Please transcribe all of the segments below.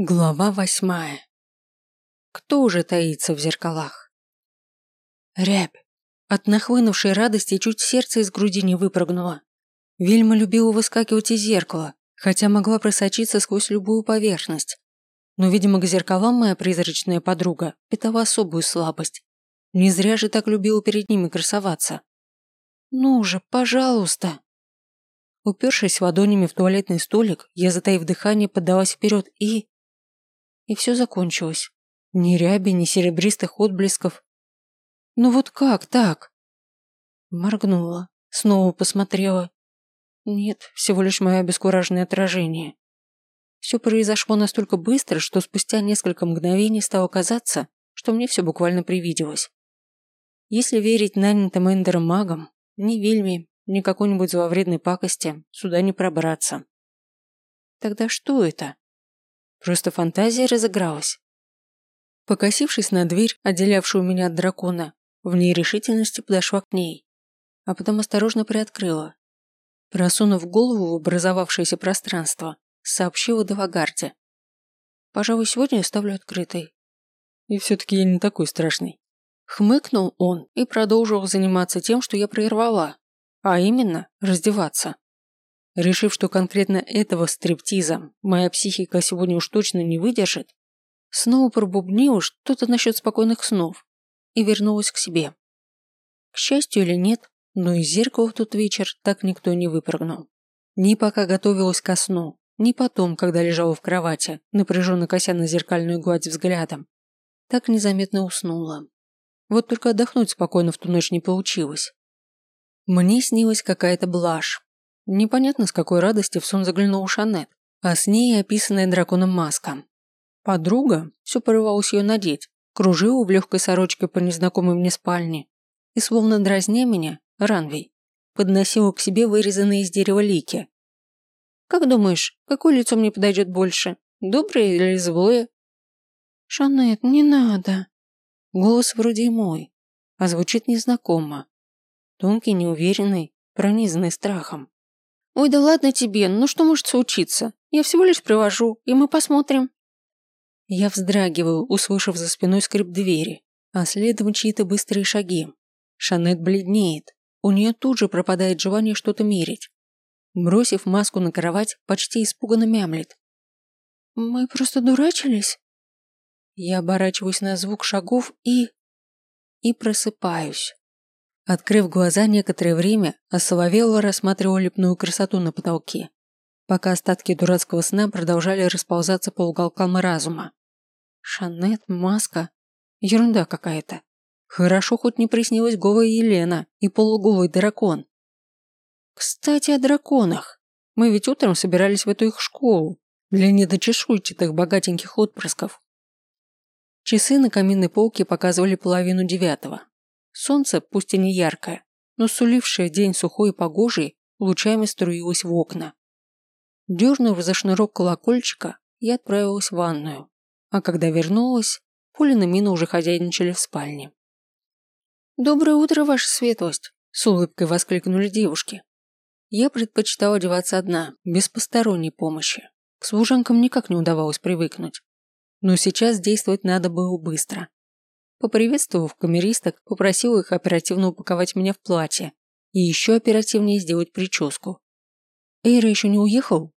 Глава восьмая. Кто уже таится в зеркалах? Рябь. От нахлынувшей радости чуть сердце из груди не выпрыгнуло. Вильма любила выскакивать из зеркала, хотя могла просочиться сквозь любую поверхность. Но, видимо, к зеркалам моя призрачная подруга питала особую слабость. Не зря же так любила перед ними красоваться. «Ну же, пожалуйста!» Упершись ладонями в туалетный столик, я, затаив дыхание, поддалась вперед и и все закончилось. Ни ряби, ни серебристых отблесков. Ну вот как так? Моргнула, снова посмотрела. Нет, всего лишь мое обескураженное отражение. Все произошло настолько быстро, что спустя несколько мгновений стало казаться, что мне все буквально привиделось. Если верить нанятым Эндером магам, ни Вильме, ни какой-нибудь зловредной пакости сюда не пробраться. Тогда что это? Просто фантазия разыгралась. Покосившись на дверь, отделявшую меня от дракона, в нерешительности подошла к ней, а потом осторожно приоткрыла. Просунув голову в образовавшееся пространство, сообщила Давагарде. «Пожалуй, сегодня оставлю открытой». «И все-таки я не такой страшный». Хмыкнул он и продолжил заниматься тем, что я прервала, а именно раздеваться. Решив, что конкретно этого стриптиза моя психика сегодня уж точно не выдержит, снова пробубнила что-то насчет спокойных снов и вернулась к себе. К счастью или нет, но из зеркала в тот вечер так никто не выпрыгнул. Ни пока готовилась ко сну, ни потом, когда лежала в кровати, напряженно кося на зеркальную гладь взглядом, так незаметно уснула. Вот только отдохнуть спокойно в ту ночь не получилось. Мне снилась какая-то блажь, Непонятно, с какой радости в сон заглянул Шанет, а с ней описанная драконом маска. Подруга все порывалась ее надеть, кружила в легкой сорочке по незнакомой мне спальне и, словно дразня меня, Ранвей, подносила к себе вырезанные из дерева лики. «Как думаешь, какое лицо мне подойдет больше, доброе или злое?» «Шанет, не надо!» Голос вроде и мой, а звучит незнакомо. Тонкий, неуверенный, пронизанный страхом. «Ой, да ладно тебе, ну что может случиться? Я всего лишь привожу, и мы посмотрим». Я вздрагиваю, услышав за спиной скрип двери, а следом чьи-то быстрые шаги. Шанет бледнеет. У нее тут же пропадает желание что-то мерить. Бросив маску на кровать, почти испуганно мямлет. «Мы просто дурачились?» Я оборачиваюсь на звук шагов и... и просыпаюсь. Открыв глаза некоторое время, осоловело рассматривал лепную красоту на потолке, пока остатки дурацкого сна продолжали расползаться по уголкам разума. Шанет, маска. Ерунда какая-то. Хорошо хоть не приснилась голая Елена и полуголый дракон. Кстати, о драконах. Мы ведь утром собирались в эту их школу для недочешуйчатых богатеньких отпрысков. Часы на каминной полке показывали половину девятого. Солнце, пусть и не яркое, но сулившее день сухой и погожий, лучами струилось в окна. Дернув за шнурок колокольчика, я отправилась в ванную, а когда вернулась, Полин и Мина уже хозяйничали в спальне. «Доброе утро, ваша светлость!» – с улыбкой воскликнули девушки. Я предпочитала одеваться одна, без посторонней помощи. К служанкам никак не удавалось привыкнуть. Но сейчас действовать надо было быстро. Поприветствовав камеристок, попросил их оперативно упаковать меня в платье и еще оперативнее сделать прическу. «Эйра еще не уехал?»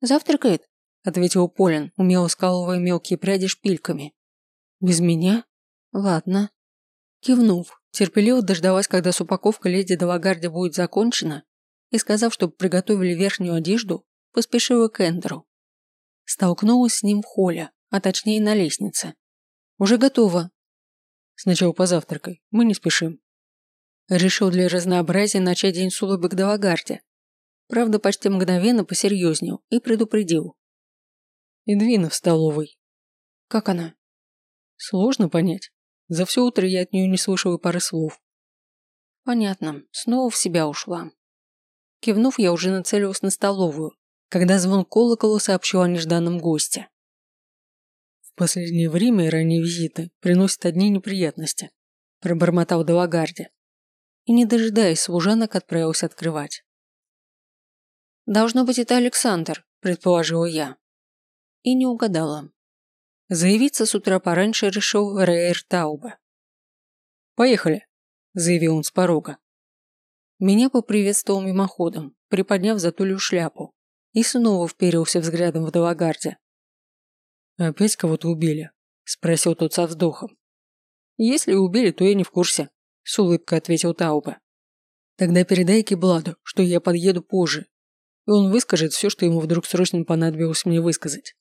«Завтракает», – ответил Полин, умело скалывая мелкие пряди шпильками. «Без меня? Ладно». Кивнув, терпеливо дождалась, когда с упаковкой леди Далагарди будет закончена, и, сказав, чтобы приготовили верхнюю одежду, поспешила к Эндеру. Столкнулась с ним в холле, а точнее на лестнице. «Уже готово», Сначала позавтракай, мы не спешим. Решил для разнообразия начать день с улыбок до Лагарде. Правда, почти мгновенно посерьезнел и предупредил. Эдвина в столовой. Как она? Сложно понять. За все утро я от нее не слышал и пары слов. Понятно, снова в себя ушла. Кивнув, я уже нацелилась на столовую, когда звон колокола сообщил о нежданном госте. Последнее время и ранние визиты приносят одни неприятности, пробормотал Делагарди. И, не дожидаясь служанок, отправился открывать. «Должно быть, это Александр», – предположила я. И не угадала. Заявиться с утра пораньше решил Рейер Тауба. «Поехали», – заявил он с порога. Меня поприветствовал мимоходом, приподняв за тулью шляпу, и снова вперился взглядом в Далагарде. «Опять кого-то убили?» – спросил тот со вздохом. «Если убили, то я не в курсе», – с улыбкой ответил Тауба. «Тогда передай Кибладу, что я подъеду позже, и он выскажет все, что ему вдруг срочно понадобилось мне высказать».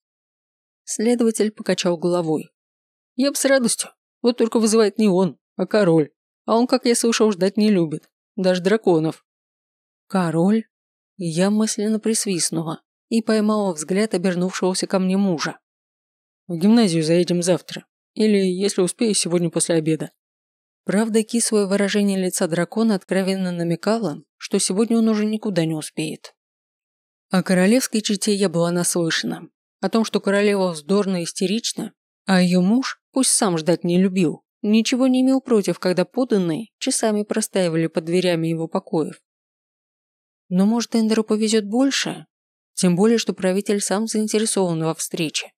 Следователь покачал головой. «Я бы с радостью. Вот только вызывает не он, а король. А он, как я слышал, ждать не любит. Даже драконов». «Король?» Я мысленно присвистнула и поймала взгляд обернувшегося ко мне мужа. В гимназию заедем завтра. Или, если успею, сегодня после обеда. Правда, кислое выражение лица дракона откровенно намекало, что сегодня он уже никуда не успеет. О королевской чете я была наслышана. О том, что королева вздорна и истерична, а ее муж, пусть сам ждать не любил, ничего не имел против, когда поданные часами простаивали под дверями его покоев. Но может Эндеру повезет больше? Тем более, что правитель сам заинтересован во встрече.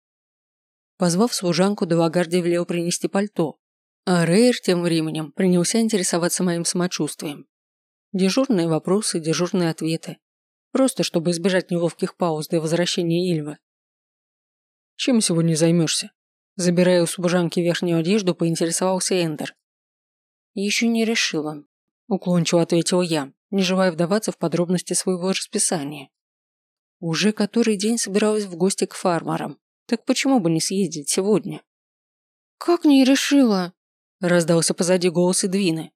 Позвав служанку, Делагарди велел принести пальто, а Рейер тем временем принялся интересоваться моим самочувствием. Дежурные вопросы, дежурные ответы. Просто чтобы избежать неловких пауз до возвращения Ильвы. «Чем сегодня займешься?» Забирая у служанки верхнюю одежду, поинтересовался Эндер. «Еще не решила», – уклончиво ответил я, не желая вдаваться в подробности своего расписания. Уже который день собиралась в гости к фармерам, так почему бы не съездить сегодня? «Как не решила?» – раздался позади голос Эдвины.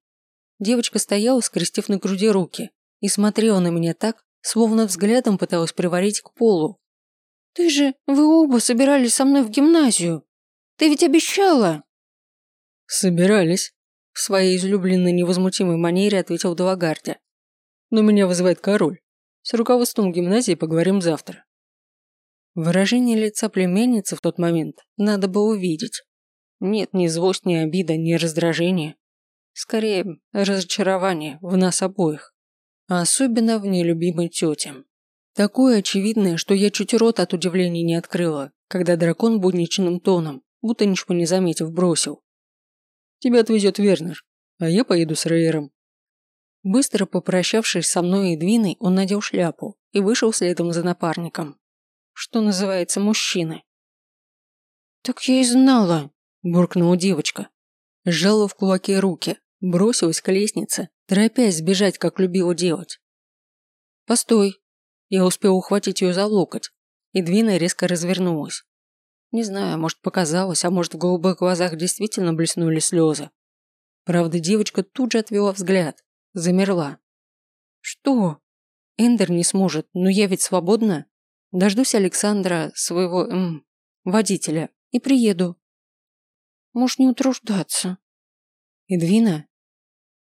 Девочка стояла, скрестив на груди руки, и смотрела на меня так, словно взглядом пыталась приварить к полу. «Ты же, вы оба собирались со мной в гимназию. Ты ведь обещала!» «Собирались», – в своей излюбленной невозмутимой манере ответил Далагарди. «Но меня вызывает король. С руководством гимназии поговорим завтра». Выражение лица племянницы в тот момент надо было увидеть. Нет ни злость, ни обида, ни раздражение. Скорее, разочарование в нас обоих. А особенно в нелюбимой тете. Такое очевидное, что я чуть рот от удивления не открыла, когда дракон будничным тоном, будто ничего не заметив, бросил. «Тебя отвезет Вернер, а я поеду с Рейером». Быстро попрощавшись со мной и Двиной, он надел шляпу и вышел следом за напарником что называется, мужчины. «Так я и знала», – буркнула девочка. Сжала в кулаки руки, бросилась к лестнице, торопясь сбежать, как любила делать. «Постой!» Я успел ухватить ее за локоть, и Двина резко развернулась. Не знаю, может показалось, а может в голубых глазах действительно блеснули слезы. Правда, девочка тут же отвела взгляд, замерла. «Что? Эндер не сможет, но я ведь свободна?» Дождусь Александра, своего, эм, водителя, и приеду. Можешь не утруждаться. Эдвина?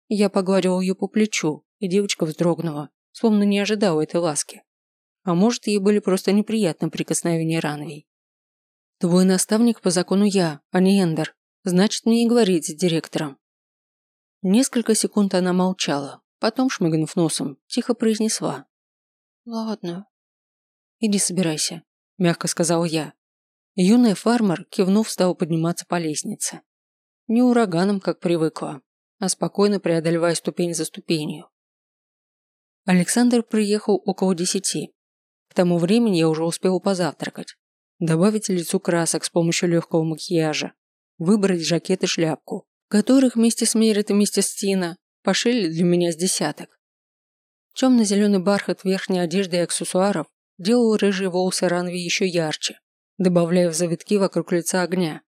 Я погладил ее по плечу, и девочка вздрогнула, словно не ожидала этой ласки. А может, ей были просто неприятны прикосновения Ранвей. Твой наставник по закону я, а не Эндер. Значит, мне и говорить с директором. Несколько секунд она молчала, потом, шмыгнув носом, тихо произнесла. «Ладно, «Иди собирайся», – мягко сказал я. Юный фармер, кивнув, стал подниматься по лестнице. Не ураганом, как привыкла, а спокойно преодолевая ступень за ступенью. Александр приехал около десяти. К тому времени я уже успел позавтракать, добавить лицу красок с помощью легкого макияжа, выбрать жакет и шляпку, которых вместе с Мерит и вместе с Тина пошили для меня с десяток. Темно-зеленый бархат верхней одежды и аксессуаров делал рыжие волосы Ранви еще ярче, добавляя в завитки вокруг лица огня.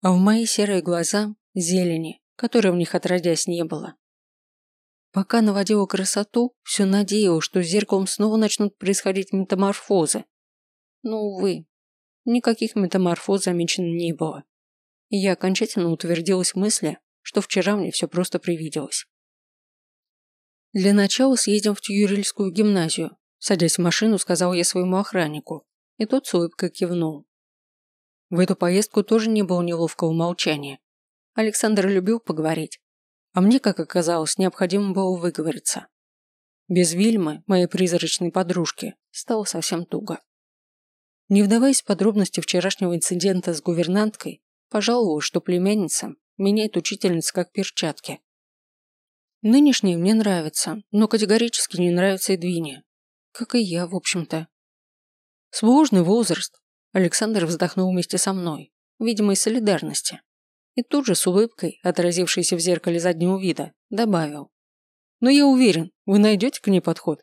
А в мои серые глаза – зелени, которой в них отродясь не было. Пока наводила красоту, все надеялась, что с зеркалом снова начнут происходить метаморфозы. Но, увы, никаких метаморфоз замечено не было. И я окончательно утвердилась в мысли, что вчера мне все просто привиделось. Для начала съездим в Тюрильскую гимназию, Садясь в машину, сказал я своему охраннику, и тот с улыбкой кивнул. В эту поездку тоже не было неловкого молчания. Александр любил поговорить, а мне, как оказалось, необходимо было выговориться. Без Вильмы, моей призрачной подружки, стало совсем туго. Не вдаваясь в подробности вчерашнего инцидента с гувернанткой, пожаловалась, что племянница меняет учительница как перчатки. Нынешнее мне нравится, но категорически не нравится Эдвине. Как и я, в общем-то. Сложный возраст. Александр вздохнул вместе со мной, видимо, из солидарности. И тут же с улыбкой, отразившейся в зеркале заднего вида, добавил. Но я уверен, вы найдете к ней подход.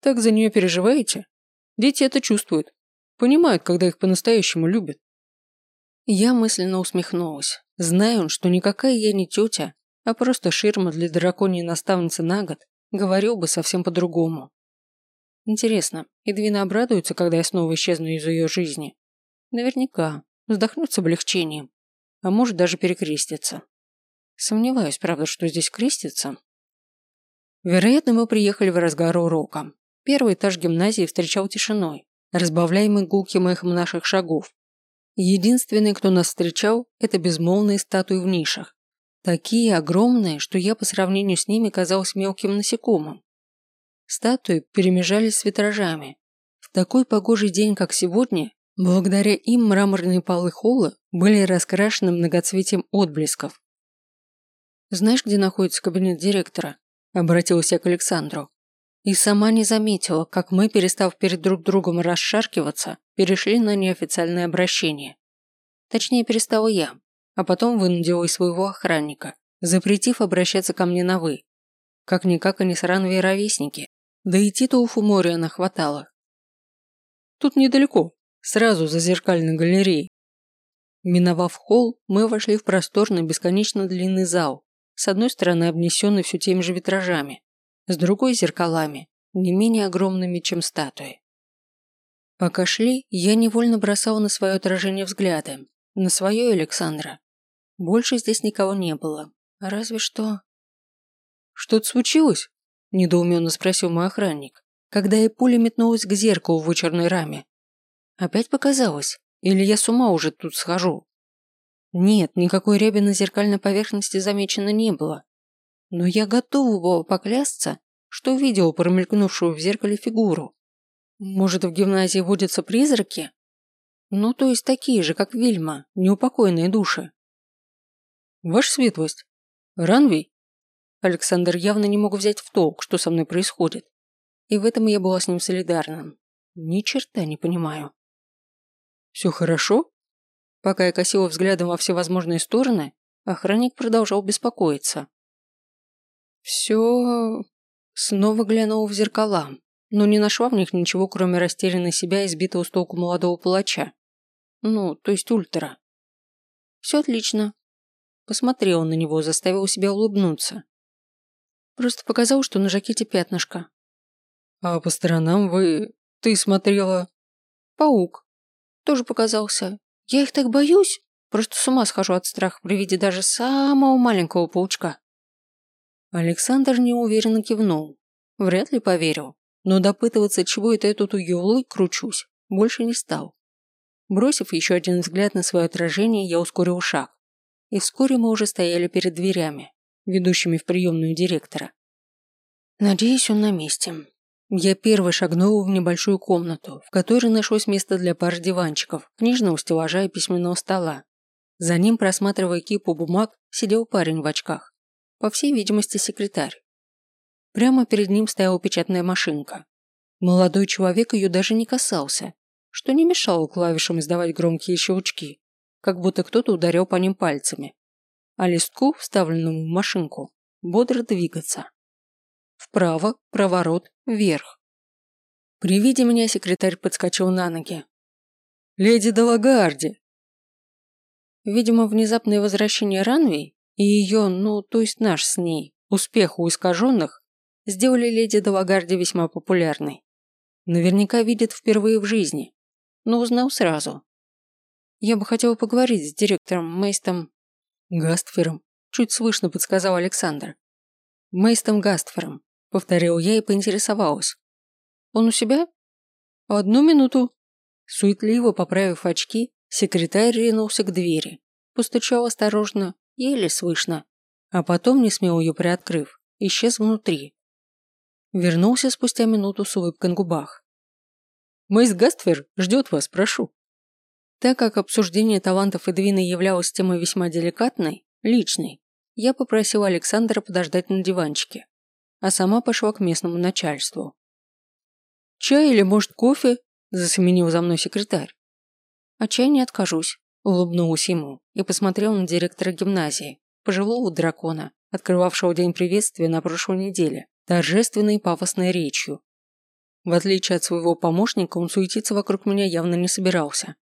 Так за нее переживаете? Дети это чувствуют. Понимают, когда их по-настоящему любят. Я мысленно усмехнулась. Знаю, что никакая я не тетя, а просто ширма для драконьей наставницы на год, говорил бы совсем по-другому. Интересно, Эдвина обрадуется, когда я снова исчезну из ее жизни? Наверняка. Вздохнет с облегчением. А может даже перекрестится. Сомневаюсь, правда, что здесь крестится. Вероятно, мы приехали в разгар урока. Первый этаж гимназии встречал тишиной, разбавляемый гулким эхом наших шагов. Единственный, кто нас встречал, это безмолвные статуи в нишах, Такие огромные, что я по сравнению с ними казалась мелким насекомым. Статуи перемежались с витражами. В такой погожий день, как сегодня, благодаря им мраморные полы холла были раскрашены многоцветием отблесков. «Знаешь, где находится кабинет директора?» – обратилась я к Александру. И сама не заметила, как мы, перестав перед друг другом расшаркиваться, перешли на неофициальное обращение. Точнее, перестала я, а потом вынудила и своего охранника, запретив обращаться ко мне на «вы». Как-никак они срановые ровесники, да и титулов у Мориана хватало. Тут недалеко, сразу за зеркальной галереей. Миновав холл, мы вошли в просторный бесконечно длинный зал, с одной стороны обнесенный все теми же витражами, с другой – зеркалами, не менее огромными, чем статуи. Пока шли, я невольно бросала на свое отражение взгляды, на свое Александра, больше здесь никого не было. Разве что... «Что-то случилось?» – недоуменно спросил мой охранник, когда я пуля метнулась к зеркалу в вычерной раме. «Опять показалось? Или я с ума уже тут схожу?» Нет, никакой ряби на зеркальной поверхности замечено не было. Но я готова была поклясться, что видела промелькнувшую в зеркале фигуру. Может, в гимназии водятся призраки? Ну, то есть такие же, как Вильма, неупокоенные души. «Ваша светлость! Ранвей?» Александр явно не мог взять в толк, что со мной происходит. И в этом я была с ним солидарна. Ни черта не понимаю. «Все хорошо?» Пока я косила взглядом во всевозможные стороны, охранник продолжал беспокоиться. «Все...» Снова глянула в зеркала, но не нашла в них ничего, кроме растерянной себя и сбитого с толку молодого палача. Ну, то есть ультра. «Все отлично», Посмотрел на него, заставил себя улыбнуться. Просто показал, что на жакете пятнышко. А по сторонам вы... Ты смотрела... Паук. Тоже показался. Я их так боюсь. Просто с ума схожу от страха при виде даже самого маленького паучка. Александр неуверенно кивнул. Вряд ли поверил. Но допытываться, чего это я тут у Юлы кручусь, больше не стал. Бросив еще один взгляд на свое отражение, я ускорил шаг и вскоре мы уже стояли перед дверями, ведущими в приемную директора. Надеюсь, он на месте. Я первый шагнул в небольшую комнату, в которой нашлось место для пар диванчиков, книжного стеллажа и письменного стола. За ним, просматривая кипу бумаг, сидел парень в очках. По всей видимости, секретарь. Прямо перед ним стояла печатная машинка. Молодой человек ее даже не касался, что не мешало клавишам издавать громкие щелчки как будто кто-то ударил по ним пальцами, а листку, вставленному в машинку, бодро двигаться. Вправо, проворот, вверх. При виде меня секретарь подскочил на ноги. «Леди Далагарди!» Видимо, внезапное возвращение Ранвей и ее, ну, то есть наш с ней, успех у искаженных, сделали леди Далагарди весьма популярной. Наверняка видит впервые в жизни, но узнал сразу. Я бы хотела поговорить с директором Мейстом Гастфером, чуть слышно подсказал Александр. Мейстом Гастфером, повторил я и поинтересовалась. Он у себя? Одну минуту. Суетливо поправив очки, секретарь ринулся к двери. Постучал осторожно, еле слышно, а потом, не смело ее приоткрыв, исчез внутри. Вернулся спустя минуту с улыбкой на губах. Мэйс Гаствер ждет вас, прошу». Так как обсуждение талантов Эдвины являлось темой весьма деликатной, личной, я попросила Александра подождать на диванчике, а сама пошла к местному начальству. «Чай или, может, кофе?» – засеменил за мной секретарь. «А чай не откажусь», – улыбнулась ему и посмотрел на директора гимназии, пожилого дракона, открывавшего день приветствия на прошлой неделе, торжественной и пафосной речью. В отличие от своего помощника, он суетиться вокруг меня явно не собирался.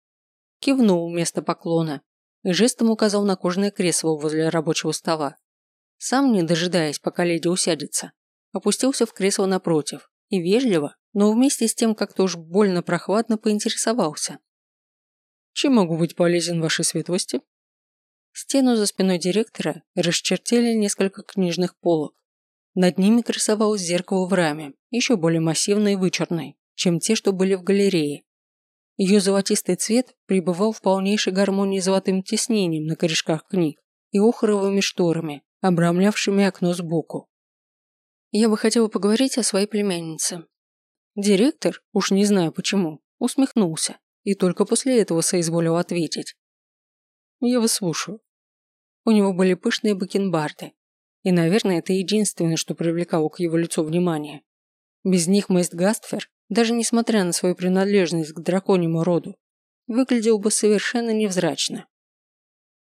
Кивнул вместо поклона и жестом указал на кожаное кресло возле рабочего стола. Сам, не дожидаясь, пока леди усядется, опустился в кресло напротив и вежливо, но вместе с тем как-то уж больно прохладно поинтересовался. «Чем могу быть полезен вашей светлости?» Стену за спиной директора расчертили несколько книжных полок. Над ними красовалось зеркало в раме, еще более массивное и вычурное, чем те, что были в галерее. Ее золотистый цвет пребывал в полнейшей гармонии с золотым тиснением на корешках книг и охровыми шторами, обрамлявшими окно сбоку. Я бы хотела поговорить о своей племяннице. Директор, уж не знаю почему, усмехнулся и только после этого соизволил ответить. Я вас слушаю. У него были пышные бакенбарды. И, наверное, это единственное, что привлекало к его лицу внимание. Без них Мэйст Гастфер, даже несмотря на свою принадлежность к драконьему роду, выглядел бы совершенно невзрачно.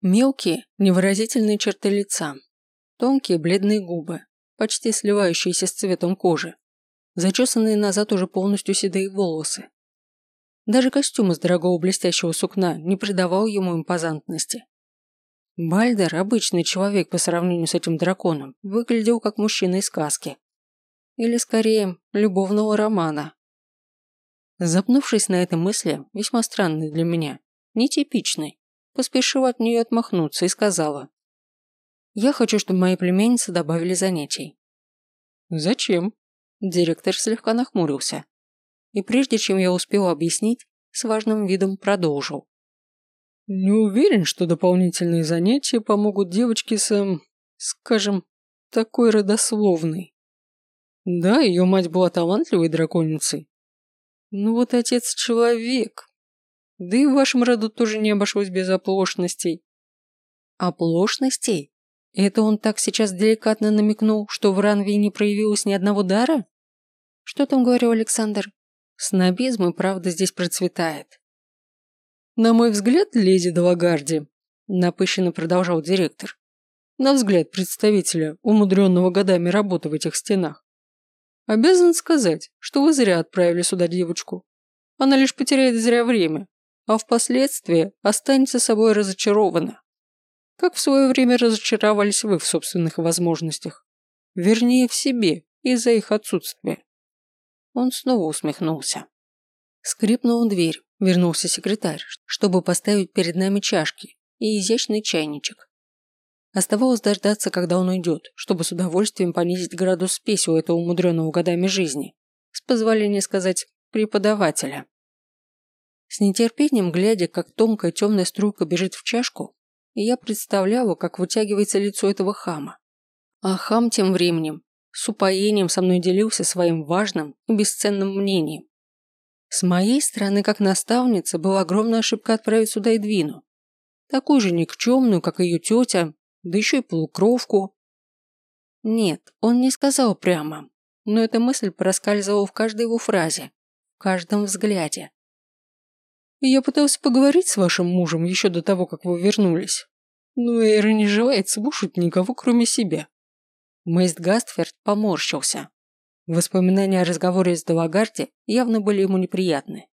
Мелкие, невыразительные черты лица, тонкие бледные губы, почти сливающиеся с цветом кожи, зачесанные назад уже полностью седые волосы. Даже костюм из дорогого блестящего сукна не придавал ему импозантности. Бальдер, обычный человек по сравнению с этим драконом, выглядел как мужчина из сказки. Или, скорее, любовного романа. Запнувшись на этой мысли, весьма странной для меня, нетипичной, поспешила от нее отмахнуться и сказала. «Я хочу, чтобы мои племянницы добавили занятий». «Зачем?» Директор слегка нахмурился. И прежде чем я успела объяснить, с важным видом продолжил. Не уверен, что дополнительные занятия помогут девочке с, эм, скажем, такой родословной. Да, ее мать была талантливой драконицей. Но вот отец человек. Да и в вашем роду тоже не обошлось без оплошностей. Оплошностей? Это он так сейчас деликатно намекнул, что в Ранве не проявилось ни одного дара? Что там говорил Александр? Снобизм и правда здесь процветает. На мой взгляд, леди Далагарди, напыщенно продолжал директор, на взгляд представителя, умудренного годами работы в этих стенах, обязан сказать, что вы зря отправили сюда девочку. Она лишь потеряет зря время, а впоследствии останется собой разочарована. Как в свое время разочаровались вы в собственных возможностях. Вернее, в себе из-за их отсутствия. Он снова усмехнулся. Скрипнула дверь, вернулся секретарь, чтобы поставить перед нами чашки и изящный чайничек. Оставалось дождаться, когда он уйдет, чтобы с удовольствием понизить градус спеси у этого умудренного годами жизни, с позволения сказать, преподавателя. С нетерпением глядя, как тонкая темная струйка бежит в чашку, я представляла, как вытягивается лицо этого хама. А хам тем временем с упоением со мной делился своим важным и бесценным мнением. С моей стороны, как наставница, была огромная ошибка отправить сюда Эдвину. Такую же никчемную, как ее тетя, да еще и полукровку. Нет, он не сказал прямо, но эта мысль проскальзывала в каждой его фразе, в каждом взгляде. Я пытался поговорить с вашим мужем еще до того, как вы вернулись. Но Эйра не желает слушать никого, кроме себя. Мейст Гастферд поморщился. Воспоминания о разговоре с Далагарти явно были ему неприятны.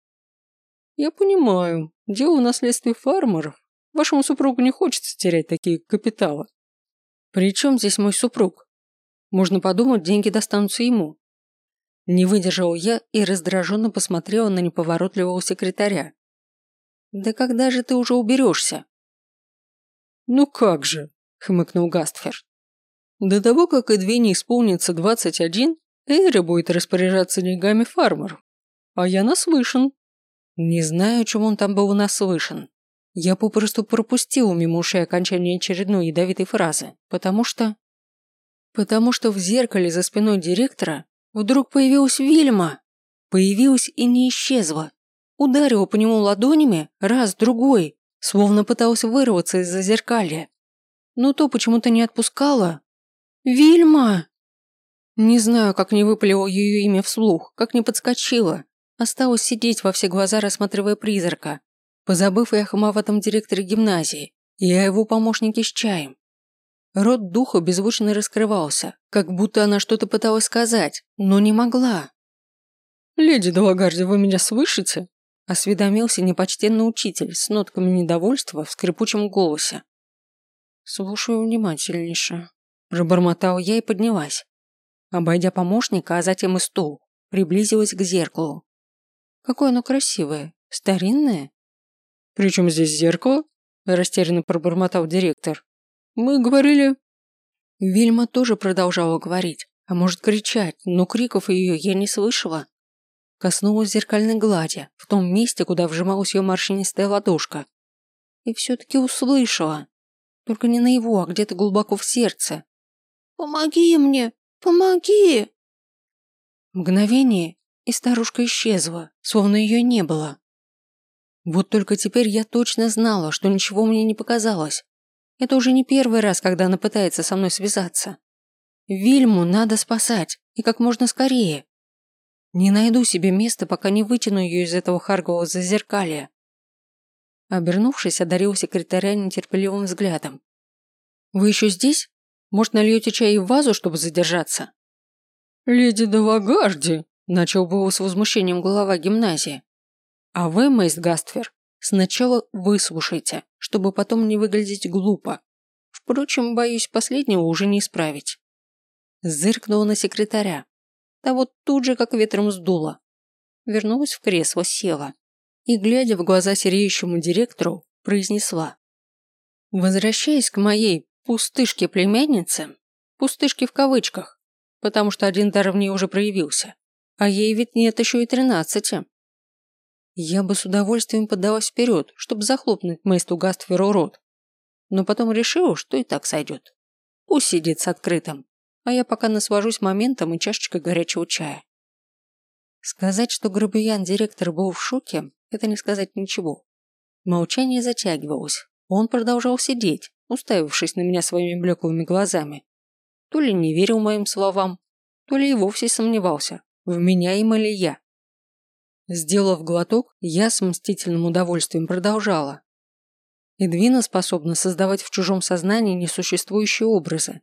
«Я понимаю. Дело в наследстве фармеров. Вашему супругу не хочется терять такие капиталы». «При чем здесь мой супруг? Можно подумать, деньги достанутся ему». Не выдержал я и раздраженно посмотрела на неповоротливого секретаря. «Да когда же ты уже уберешься?» «Ну как же», — хмыкнул Гастферд. «До того, как Эдвине исполнится двадцать один, Эйра будет распоряжаться деньгами фармеров, а я наслышан». Не знаю, чем он там был наслышан. Я попросту пропустил мимо ушей окончание очередной ядовитой фразы, потому что... Потому что в зеркале за спиной директора вдруг появилась Вильма. Появилась и не исчезла, ударила по нему ладонями раз, другой, словно пыталась вырваться из-за зеркалья. Но то почему-то не отпускала. «Вильма!» Не знаю, как не выпалила ее имя вслух, как не подскочила. Осталось сидеть во все глаза, рассматривая призрака, позабыв и о хамоватом директоре гимназии, и о его помощнике с чаем. Рот духа беззвучно раскрывался, как будто она что-то пыталась сказать, но не могла. «Леди Далагарди, вы меня слышите?» Осведомился непочтенный учитель с нотками недовольства в скрипучем голосе. «Слушаю внимательнейше», – пробормотал я и поднялась. Обойдя помощника, а затем и стул, приблизилась к зеркалу. «Какое оно красивое, старинное?» «При чем здесь зеркало?» – растерянно пробормотал директор. «Мы говорили...» Вильма тоже продолжала говорить, а может кричать, но криков ее я не слышала. Коснулась зеркальной глади, в том месте, куда вжималась ее морщинистая ладошка. И все-таки услышала. Только не на его, а где-то глубоко в сердце. «Помоги мне! Помоги!» Мгновение, и старушка исчезла, словно ее не было. Вот только теперь я точно знала, что ничего мне не показалось. Это уже не первый раз, когда она пытается со мной связаться. Вильму надо спасать, и как можно скорее. Не найду себе места, пока не вытяну ее из этого харгового зазеркалья. Обернувшись, одарил секретаря нетерпеливым взглядом. «Вы еще здесь? Может, нальете чай в вазу, чтобы задержаться?» «Леди Далагарди», – начал было с возмущением глава гимназии. «А вы, мейст Гаствер, сначала выслушайте, чтобы потом не выглядеть глупо. Впрочем, боюсь, последнего уже не исправить». Зыркнула на секретаря, а вот тут же как ветром сдуло. Вернулась в кресло, села и, глядя в глаза сереющему директору, произнесла. Возвращаясь к моей пустышке-племяннице, пустышке в кавычках, потому что один дар в ней уже проявился, а ей ведь нет еще и тринадцати. Я бы с удовольствием подалась вперед, чтобы захлопнуть Мэйсту Гастферу рот, но потом решила, что и так сойдет. Пусть сидит с открытым а я пока наслажусь моментом и чашечкой горячего чая. Сказать, что Грубиян-директор был в шоке, это не сказать ничего. Молчание затягивалось. Он продолжал сидеть, уставившись на меня своими блеклыми глазами. То ли не верил моим словам, то ли и вовсе сомневался, в меня или я. Сделав глоток, я с мстительным удовольствием продолжала. Эдвина способна создавать в чужом сознании несуществующие образы,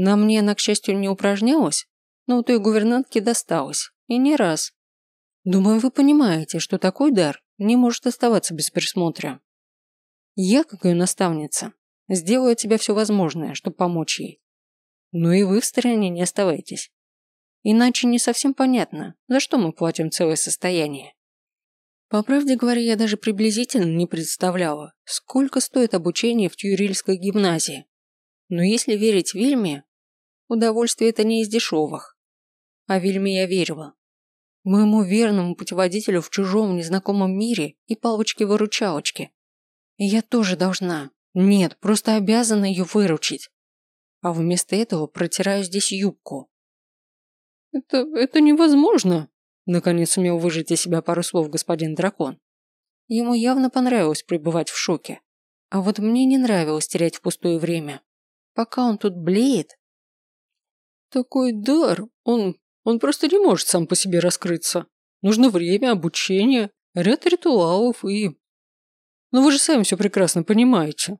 на мне она, к счастью, не упражнялась, но у той гувернантки досталось. И не раз. Думаю, вы понимаете, что такой дар не может оставаться без присмотра. Я, как ее наставница, сделаю от тебя все возможное, чтобы помочь ей. Но и вы в стороне не оставайтесь. Иначе не совсем понятно, за что мы платим целое состояние. По правде говоря, я даже приблизительно не представляла, сколько стоит обучение в Тюрильской гимназии. Но если верить Вильме, Удовольствие это не из дешевых. А Вильме я верила. Моему верному путеводителю в чужом незнакомом мире и палочке-выручалочке. И я тоже должна. Нет, просто обязана ее выручить. А вместо этого протираю здесь юбку. Это, это невозможно. Наконец сумел выжить из себя пару слов господин дракон. Ему явно понравилось пребывать в шоке. А вот мне не нравилось терять впустую время. Пока он тут блеет, такой дар, он... он просто не может сам по себе раскрыться. Нужно время, обучение, ряд ритуалов и... Но вы же сами все прекрасно понимаете.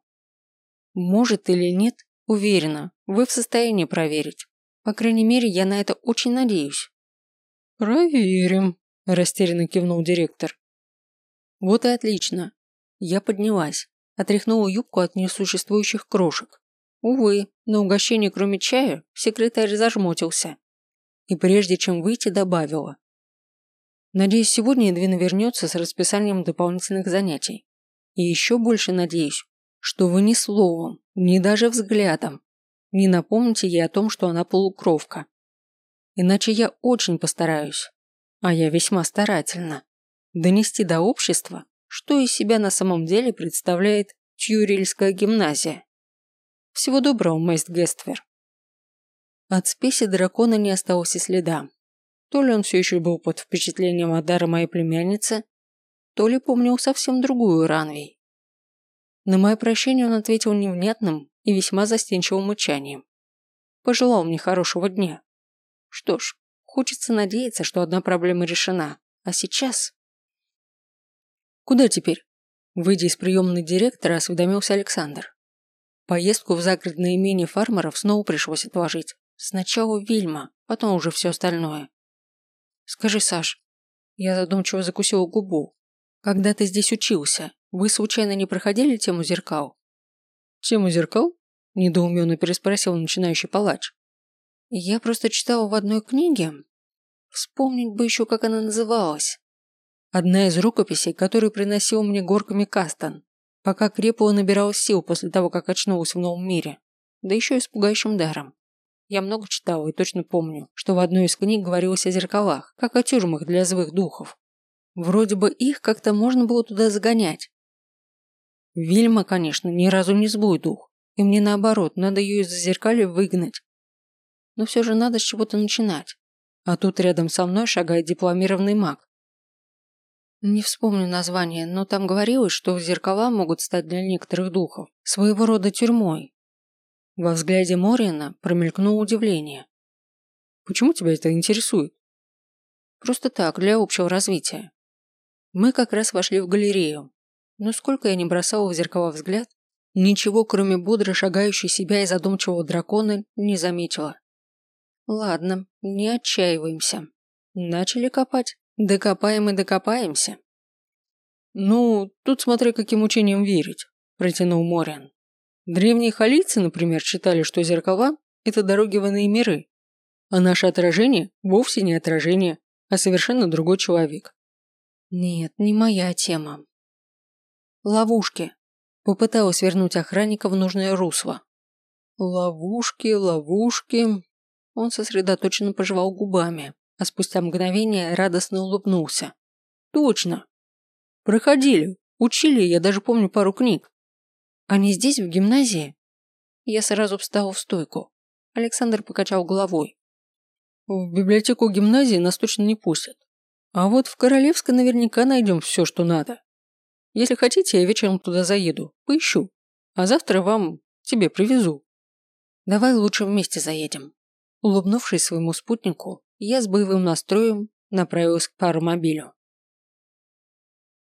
Может или нет, уверена, вы в состоянии проверить. По крайней мере, я на это очень надеюсь. Проверим, растерянно кивнул директор. Вот и отлично. Я поднялась, отряхнула юбку от несуществующих крошек Увы, на угощение кроме чая секретарь зажмотился. И прежде чем выйти, добавила. Надеюсь, сегодня Эдвина вернется с расписанием дополнительных занятий. И еще больше надеюсь, что вы ни словом, ни даже взглядом не напомните ей о том, что она полукровка. Иначе я очень постараюсь, а я весьма старательно, донести до общества, что из себя на самом деле представляет Тюрильская гимназия. Всего доброго, Мэйст Гествер. От спеси дракона не осталось и следа. То ли он все еще был под впечатлением от дара моей племянницы, то ли помнил совсем другую Ранвей. На мое прощение он ответил невнятным и весьма застенчивым мычанием. Пожелал мне хорошего дня. Что ж, хочется надеяться, что одна проблема решена. А сейчас... Куда теперь? Выйдя из приемной директора, осведомился Александр. Поездку в загородное имение фармеров снова пришлось отложить. Сначала Вильма, потом уже все остальное. Скажи, Саш, я задумчиво закусила губу. Когда ты здесь учился, вы случайно не проходили тему зеркал? Тему зеркал? Недоуменно переспросил начинающий палач. Я просто читала в одной книге. Вспомнить бы еще, как она называлась. Одна из рукописей, которую приносил мне горками Кастон, пока крепла набирал сил после того, как очнулась в новом мире. Да еще и с пугающим даром. Я много читал и точно помню, что в одной из книг говорилось о зеркалах, как о тюрьмах для злых духов. Вроде бы их как-то можно было туда загонять. Вильма, конечно, ни разу не злой дух, и мне наоборот, надо ее из-за зеркали выгнать. Но все же надо с чего-то начинать. А тут рядом со мной шагает дипломированный маг, не вспомню название, но там говорилось, что зеркала могут стать для некоторых духов своего рода тюрьмой. Во взгляде Мориана промелькнуло удивление. Почему тебя это интересует? Просто так, для общего развития. Мы как раз вошли в галерею, но сколько я не бросала в зеркала взгляд, ничего, кроме бодро шагающей себя и задумчивого дракона, не заметила. Ладно, не отчаиваемся. Начали копать. Докопаем и докопаемся. Ну, тут смотря каким учением верить, протянул Мориан. Древние халийцы, например, считали, что зеркала – это дороги в иные миры, а наше отражение вовсе не отражение, а совершенно другой человек. Нет, не моя тема. Ловушки. Попыталась вернуть охранника в нужное русло. Ловушки, ловушки. Он сосредоточенно пожевал губами а спустя мгновение радостно улыбнулся. «Точно! Проходили, учили, я даже помню пару книг. Они здесь, в гимназии?» Я сразу встал в стойку. Александр покачал головой. «В библиотеку гимназии нас точно не пустят. А вот в Королевской наверняка найдем все, что надо. Если хотите, я вечером туда заеду, поищу. А завтра вам, тебе привезу». «Давай лучше вместе заедем». Улыбнувшись своему спутнику, я с боевым настроем направилась к паромобилю.